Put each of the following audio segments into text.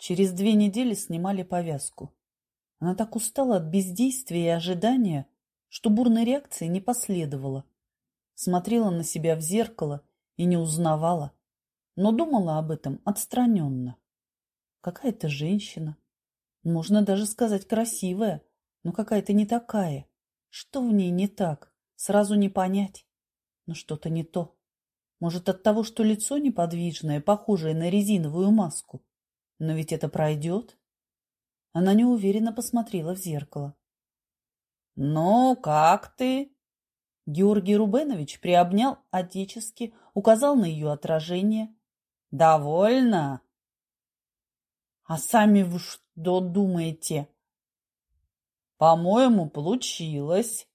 Через две недели снимали повязку. Она так устала от бездействия и ожидания, что бурной реакции не последовало. Смотрела на себя в зеркало и не узнавала, но думала об этом отстраненно. Какая-то женщина, можно даже сказать красивая, но какая-то не такая. Что в ней не так, сразу не понять. Но что-то не то. Может, от того, что лицо неподвижное, похожее на резиновую маску. Но ведь это пройдет. Она неуверенно посмотрела в зеркало. «Ну, как ты?» Георгий Рубенович приобнял отечески, указал на ее отражение. «Довольно?» «А сами вы что думаете?» «По-моему, получилось».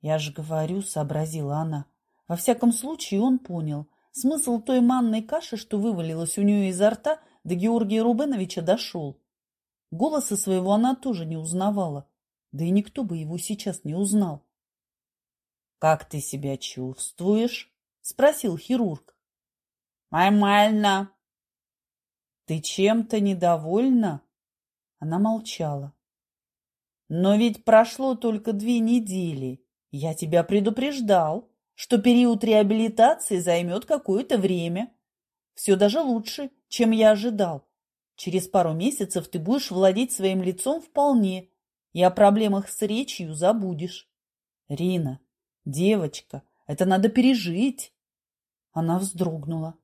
«Я же говорю», — сообразила она. Во всяком случае, он понял. Смысл той манной каши, что вывалилась у нее изо рта, до Георгия Рубеновича дошел. Голоса своего она тоже не узнавала. Да и никто бы его сейчас не узнал. «Как ты себя чувствуешь?» — спросил хирург. «Нормально». «Ты чем-то недовольна?» Она молчала. «Но ведь прошло только две недели. Я тебя предупреждал, что период реабилитации займет какое-то время. Все даже лучше, чем я ожидал. Через пару месяцев ты будешь владеть своим лицом вполне, и о проблемах с речью забудешь. Рина, девочка, это надо пережить. Она вздрогнула.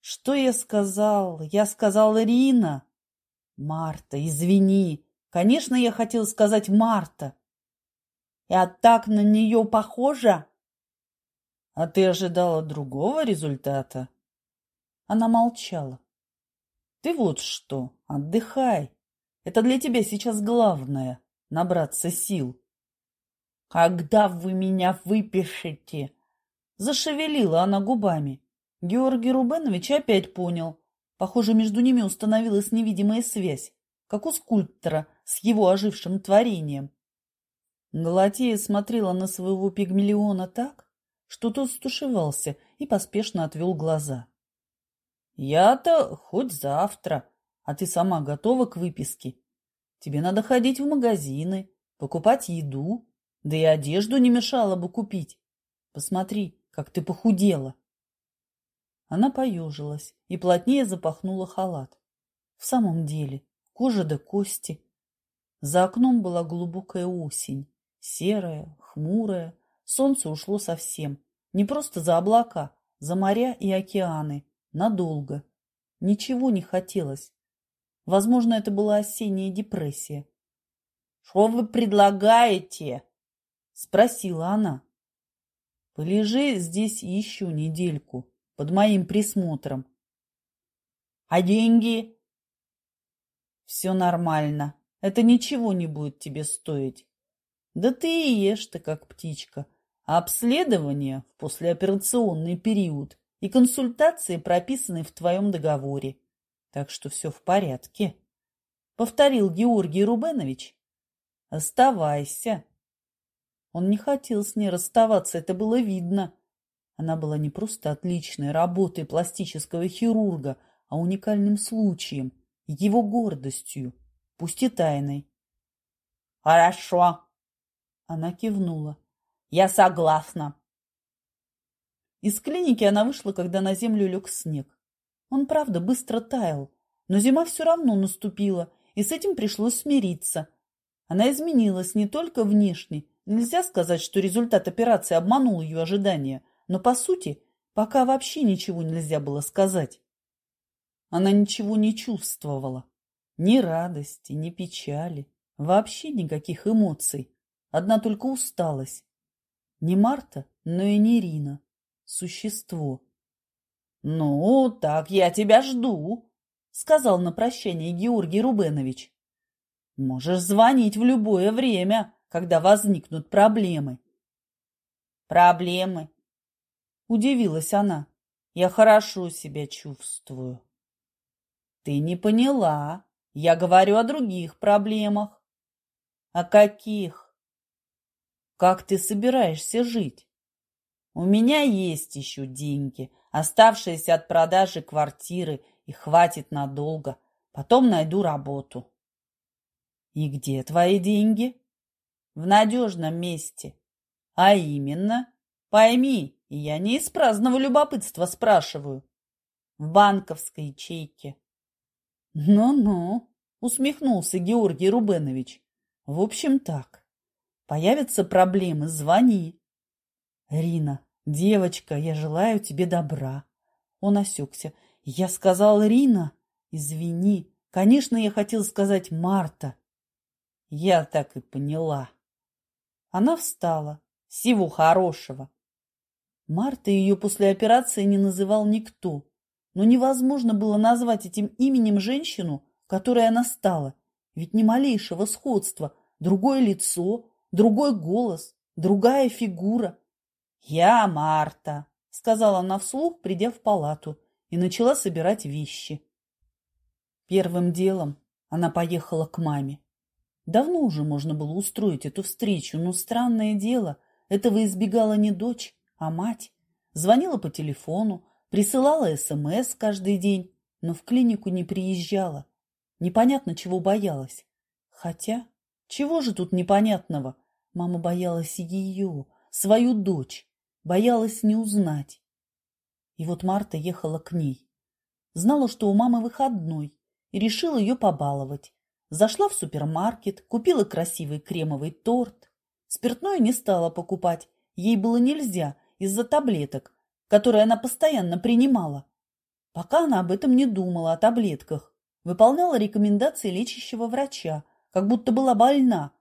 Что я сказал? Я сказал Рина. Марта, извини. Конечно, я хотел сказать Марта. Я так на нее похожа? А ты ожидала другого результата? Она молчала. Ты вот что, отдыхай. Это для тебя сейчас главное — набраться сил. Когда вы меня выпишете? Зашевелила она губами. Георгий Рубенович опять понял. Похоже, между ними установилась невидимая связь, как у скульптора с его ожившим творением. Галатея смотрела на своего пигмалиона так, что тот стушевался и поспешно отвел глаза. «Я-то хоть завтра, а ты сама готова к выписке? Тебе надо ходить в магазины, покупать еду, да и одежду не мешало бы купить. Посмотри, как ты похудела!» Она поежилась и плотнее запахнула халат. В самом деле, кожа до кости. За окном была глубокая осень, серая, хмурая, Солнце ушло совсем. Не просто за облака, за моря и океаны. Надолго. Ничего не хотелось. Возможно, это была осенняя депрессия. «Что вы предлагаете?» – спросила она. «Полежи здесь еще недельку, под моим присмотром». «А деньги?» «Все нормально. Это ничего не будет тебе стоить. Да ты и ешь-то, как птичка. Обследование в послеоперационный период и консультации прописаны в твоем договоре. Так что все в порядке. Повторил Георгий Рубенович. Оставайся. Он не хотел с ней расставаться, это было видно. Она была не просто отличной работой пластического хирурга, а уникальным случаем, его гордостью, пусть и тайной. «Хорошо!» Она кивнула. Я согласна. Из клиники она вышла, когда на землю лег снег. Он, правда, быстро таял, но зима все равно наступила, и с этим пришлось смириться. Она изменилась не только внешне. Нельзя сказать, что результат операции обманул ее ожидания, но, по сути, пока вообще ничего нельзя было сказать. Она ничего не чувствовала. Ни радости, ни печали, вообще никаких эмоций. Одна только усталость. Не Марта, но и не Ирина. Существо. «Ну, так я тебя жду», — сказал на прощание Георгий Рубенович. «Можешь звонить в любое время, когда возникнут проблемы». «Проблемы?» — удивилась она. «Я хорошо себя чувствую». «Ты не поняла. Я говорю о других проблемах». «О каких?» Как ты собираешься жить? У меня есть еще деньги, оставшиеся от продажи квартиры и хватит надолго. Потом найду работу. И где твои деньги? В надежном месте. А именно, пойми, я не из праздного любопытства спрашиваю. В банковской ячейке. Ну-ну, усмехнулся Георгий Рубенович. В общем так. Появятся проблемы, звони. Рина, девочка, я желаю тебе добра. Он осекся. Я сказал Рина. Извини. Конечно, я хотел сказать Марта. Я так и поняла. Она встала. Всего хорошего. Марта ее после операции не называл никто. Но невозможно было назвать этим именем женщину, которой она стала. Ведь ни малейшего сходства. Другое лицо, другой голос, другая фигура. «Я Марта», — сказала она вслух, придя в палату, и начала собирать вещи. Первым делом она поехала к маме. Давно уже можно было устроить эту встречу, но странное дело, этого избегала не дочь, а мать. Звонила по телефону, присылала СМС каждый день, но в клинику не приезжала. Непонятно, чего боялась. Хотя, чего же тут непонятного? Мама боялась ее, свою дочь, боялась не узнать. И вот Марта ехала к ней. Знала, что у мамы выходной, и решила ее побаловать. Зашла в супермаркет, купила красивый кремовый торт. Спиртное не стала покупать, ей было нельзя из-за таблеток, которые она постоянно принимала. Пока она об этом не думала, о таблетках, выполняла рекомендации лечащего врача, как будто была больна,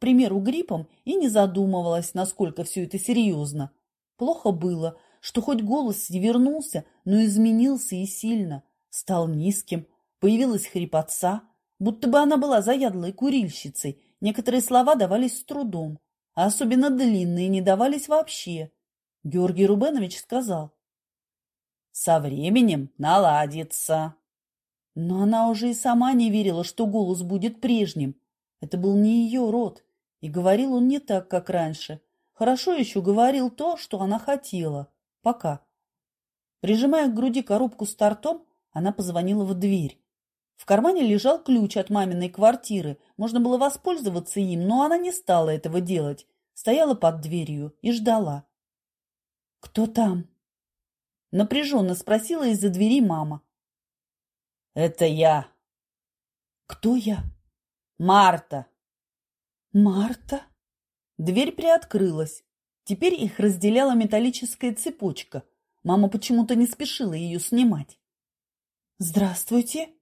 примеру, гриппом, и не задумывалась, насколько все это серьезно. Плохо было, что хоть голос и вернулся, но изменился и сильно, стал низким, появилась хрипотца, будто бы она была заядлой курильщицей. Некоторые слова давались с трудом, а особенно длинные не давались вообще. Георгий Рубенович сказал. «Со временем наладится». Но она уже и сама не верила, что голос будет прежним. Это был не ее род, и говорил он не так, как раньше. Хорошо еще говорил то, что она хотела. Пока. Прижимая к груди коробку с тортом, она позвонила в дверь. В кармане лежал ключ от маминой квартиры. Можно было воспользоваться им, но она не стала этого делать. Стояла под дверью и ждала. «Кто там?» Напряженно спросила из-за двери мама. «Это я». «Кто я?» «Марта». «Марта?» Дверь приоткрылась. Теперь их разделяла металлическая цепочка. Мама почему-то не спешила ее снимать. «Здравствуйте!»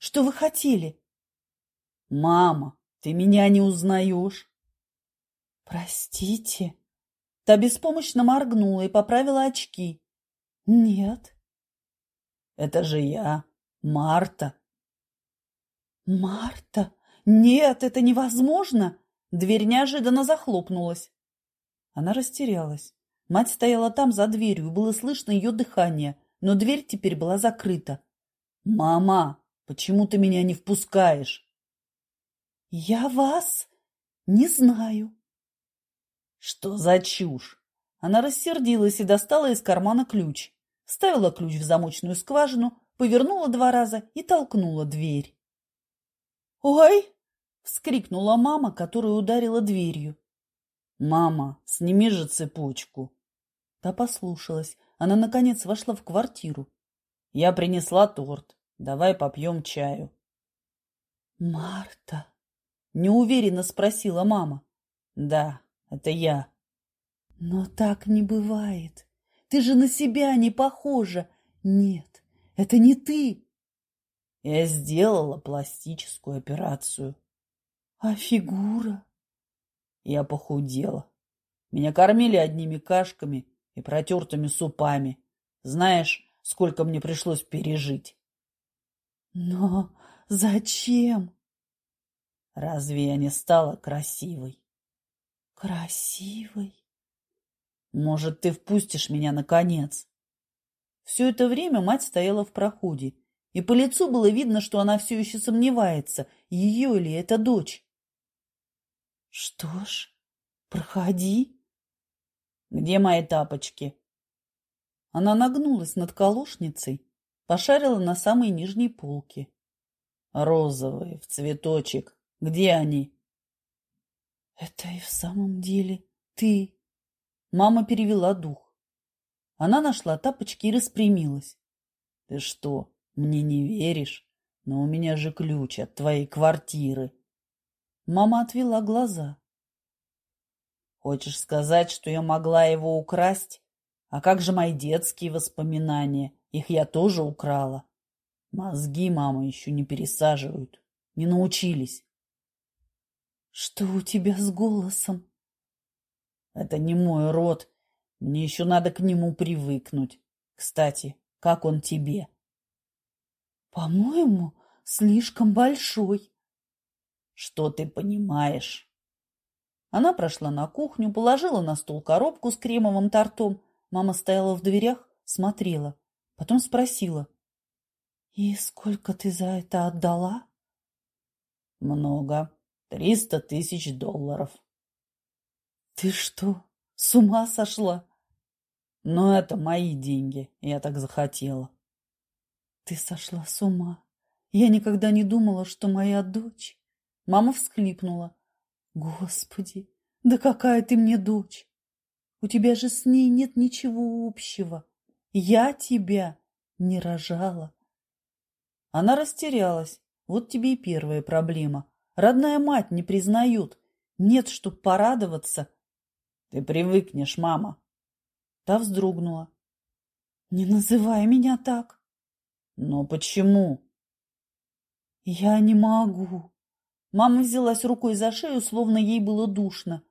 Что вы хотели? Мама, ты меня не узнаешь? Простите. Та беспомощно моргнула и поправила очки. Нет. Это же я, Марта. Марта? Нет, это невозможно. Дверь неожиданно захлопнулась. Она растерялась. Мать стояла там за дверью, было слышно ее дыхание, но дверь теперь была закрыта. «Мама, Почему ты меня не впускаешь? Я вас не знаю. Что за чушь? Она рассердилась и достала из кармана ключ. Ставила ключ в замочную скважину, повернула два раза и толкнула дверь. «Ой!» — вскрикнула мама, которая ударила дверью. «Мама, сними же цепочку!» Та послушалась. Она, наконец, вошла в квартиру. Я принесла торт. Давай попьем чаю. Марта? Неуверенно спросила мама. Да, это я. Но так не бывает. Ты же на себя не похожа. Нет, это не ты. Я сделала пластическую операцию. А фигура? Я похудела. Меня кормили одними кашками и протертыми супами. Знаешь, сколько мне пришлось пережить? Но зачем? Разве я не стала красивой? Красивой? Может, ты впустишь меня наконец? Все это время мать стояла в проходе, и по лицу было видно, что она все еще сомневается, ее ли это дочь. Что ж, проходи. Где мои тапочки? Она нагнулась над колошницей пошарила на самой нижней полке. Розовые, в цветочек. Где они? Это и в самом деле ты. Мама перевела дух. Она нашла тапочки и распрямилась. Ты что, мне не веришь? Но у меня же ключ от твоей квартиры. Мама отвела глаза. Хочешь сказать, что я могла его украсть? А как же мои детские воспоминания? Их я тоже украла. Мозги мама еще не пересаживают. Не научились. Что у тебя с голосом? Это не мой род. Мне еще надо к нему привыкнуть. Кстати, как он тебе? По-моему, слишком большой. Что ты понимаешь? Она прошла на кухню, положила на стол коробку с кремовым тортом. Мама стояла в дверях, смотрела. Потом спросила. «И сколько ты за это отдала?» «Много. Триста тысяч долларов». «Ты что, с ума сошла?» Но это мои деньги, я так захотела. Ты сошла с ума. Я никогда не думала, что моя дочь... Мама всхлипнула. Господи, да какая ты мне дочь! У тебя же с ней нет ничего общего. Я тебя не рожала. Она растерялась. Вот тебе и первая проблема. Родная мать не признают. Нет, чтоб порадоваться. Ты привыкнешь, мама. Та вздрогнула. «Не называй меня так!» «Но почему?» «Я не могу!» Мама взялась рукой за шею, словно ей было душно.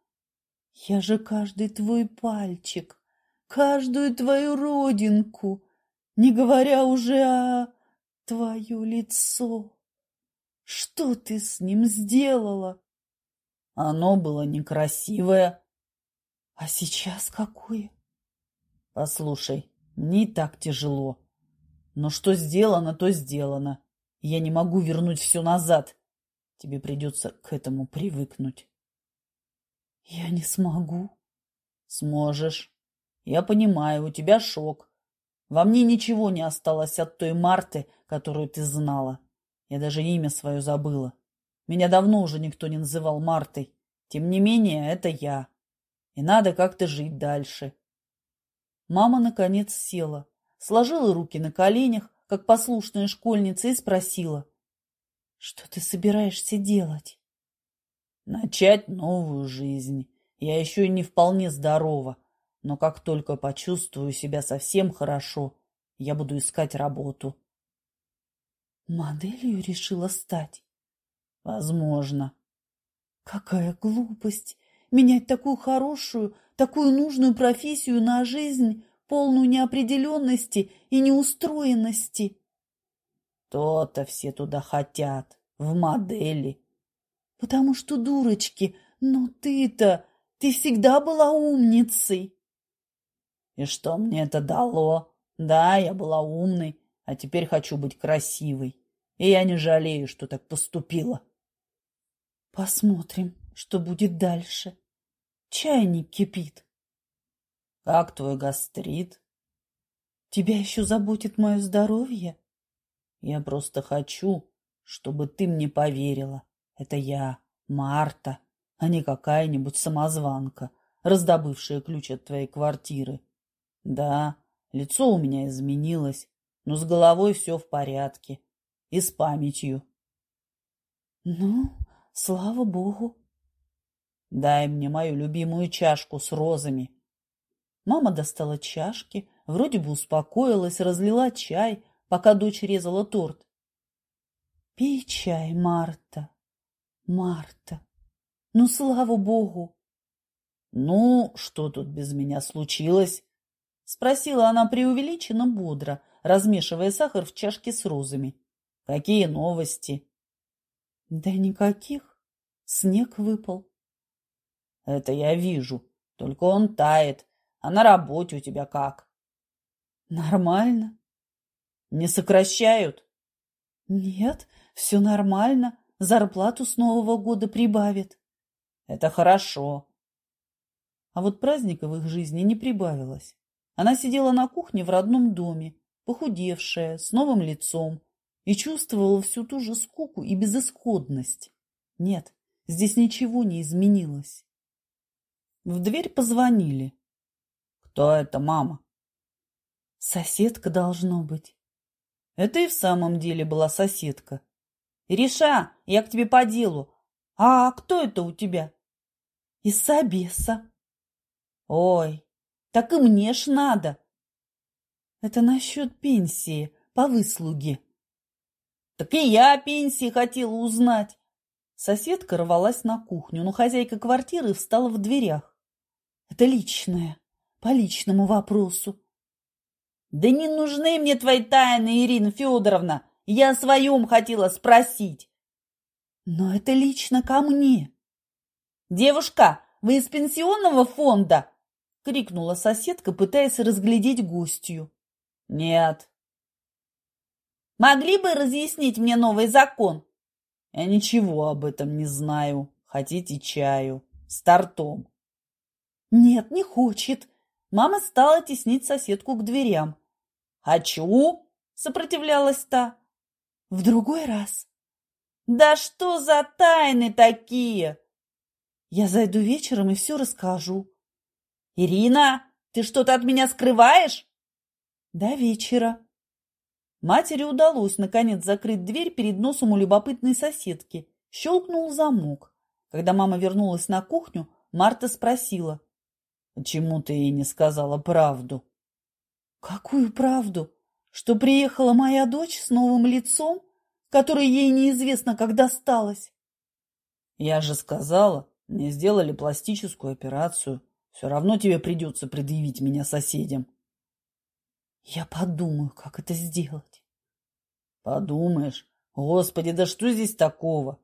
«Я же каждый твой пальчик, каждую твою родинку, не говоря уже о твое лицо. Что ты с ним сделала?» Оно было некрасивое. «А сейчас какое?» Послушай, мне так тяжело. Но что сделано, то сделано. Я не могу вернуть все назад. Тебе придется к этому привыкнуть. Я не смогу. Сможешь. Я понимаю, у тебя шок. Во мне ничего не осталось от той Марты, которую ты знала. Я даже имя свое забыла. Меня давно уже никто не называл Мартой. Тем не менее, это я. И надо как-то жить дальше. Мама, наконец, села, сложила руки на коленях, как послушная школьница, и спросила. — Что ты собираешься делать? — Начать новую жизнь. Я еще не вполне здорова, но как только почувствую себя совсем хорошо, я буду искать работу. — Моделью решила стать? — Возможно. — Какая глупость! Менять такую хорошую, такую нужную профессию на жизнь, полную неопределенности и неустроенности. То-то все туда хотят, в модели. Потому что дурочки, но ты-то, ты всегда была умницей. И что мне это дало? Да, я была умной, а теперь хочу быть красивой. И я не жалею, что так поступила. Посмотрим, что будет дальше. Чайник кипит. Как твой гастрит? Тебя еще заботит мое здоровье? Я просто хочу, чтобы ты мне поверила. Это я, Марта, а не какая-нибудь самозванка, раздобывшая ключ от твоей квартиры. Да, лицо у меня изменилось, но с головой все в порядке. И с памятью. Ну, слава богу. Дай мне мою любимую чашку с розами. Мама достала чашки, вроде бы успокоилась, разлила чай, пока дочь резала торт. Пей чай, Марта. Марта. Ну, слава богу. Ну, что тут без меня случилось? Спросила она преувеличенно бодро, размешивая сахар в чашке с розами. Какие новости? Да никаких. Снег выпал. Это я вижу. Только он тает. А на работе у тебя как? Нормально. Не сокращают? Нет, все нормально. Зарплату с Нового года прибавят. Это хорошо. А вот праздника в их жизни не прибавилось. Она сидела на кухне в родном доме, похудевшая, с новым лицом, и чувствовала всю ту же скуку и безысходность. Нет, здесь ничего не изменилось. В дверь позвонили. «Кто это, мама?» «Соседка должно быть». Это и в самом деле была соседка. «Ириша, я к тебе по делу. А кто это у тебя?» «Из Собеса». «Ой, так и мне ж надо». «Это насчет пенсии по выслуге». «Так и я пенсии хотела узнать». Соседка рвалась на кухню, но хозяйка квартиры встала в дверях. «Это личное, по личному вопросу». «Да не нужны мне твои тайны, Ирина Федоровна. Я о своем хотела спросить». «Но это лично ко мне». «Девушка, вы из пенсионного фонда?» — крикнула соседка, пытаясь разглядеть гостью. «Нет». «Могли бы разъяснить мне новый закон?» «Я ничего об этом не знаю. Хотите чаю? С тортом?» «Нет, не хочет». Мама стала теснить соседку к дверям. «Хочу!» — сопротивлялась та. «В другой раз». «Да что за тайны такие?» «Я зайду вечером и все расскажу». «Ирина, ты что-то от меня скрываешь?» «До вечера». Матери удалось, наконец, закрыть дверь перед носом у любопытной соседки. Щелкнул замок. Когда мама вернулась на кухню, Марта спросила. «Почему ты ей не сказала правду?» «Какую правду? Что приехала моя дочь с новым лицом, которое ей неизвестно, как досталось?» «Я же сказала, мне сделали пластическую операцию. Все равно тебе придется предъявить меня соседям». «Я подумаю, как это сделать». «Подумаешь? Господи, да что здесь такого?»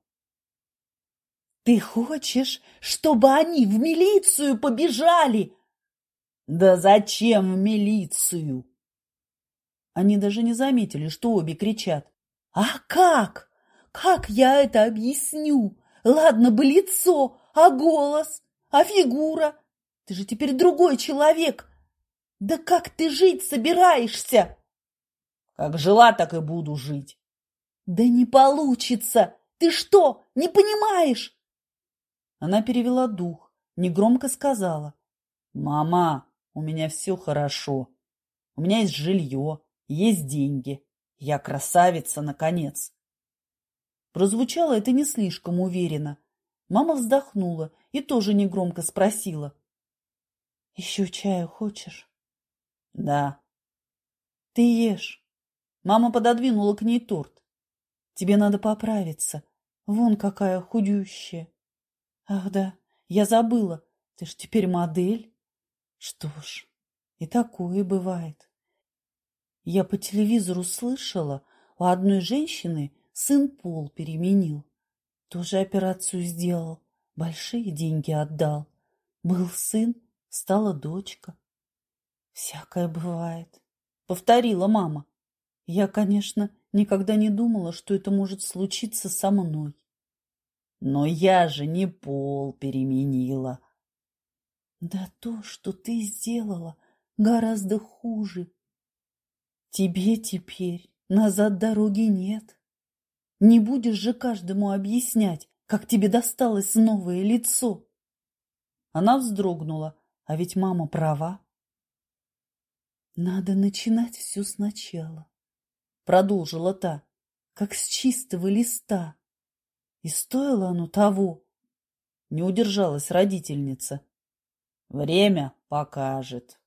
«Ты хочешь, чтобы они в милицию побежали?» «Да зачем в милицию?» Они даже не заметили, что обе кричат. «А как? Как я это объясню? Ладно бы лицо, а голос, а фигура? Ты же теперь другой человек. Да как ты жить собираешься?» «Как жила, так и буду жить». «Да не получится! Ты что, не понимаешь?» Она перевела дух, негромко сказала. «Мама, у меня все хорошо. У меня есть жилье, есть деньги. Я красавица, наконец. Прозвучало это не слишком уверенно. Мама вздохнула и тоже негромко спросила. — Еще чаю хочешь? — Да. — Ты ешь. Мама пододвинула к ней торт. — Тебе надо поправиться. Вон какая худющая. — Ах да, я забыла. Ты ж теперь модель. Что ж, и такое бывает. Я по телевизору слышала, у одной женщины сын пол переменил. Тоже операцию сделал, большие деньги отдал. Был сын, стала дочка. Всякое бывает, повторила мама. Я, конечно, никогда не думала, что это может случиться со мной. Но я же не пол переменила, да то, что ты сделала, гораздо хуже. Тебе теперь назад дороги нет. Не будешь же каждому объяснять, как тебе досталось новое лицо. Она вздрогнула, а ведь мама права. Надо начинать все сначала, продолжила та, как с чистого листа. И стоило оно того. Не удержалась родительница. Время покажет.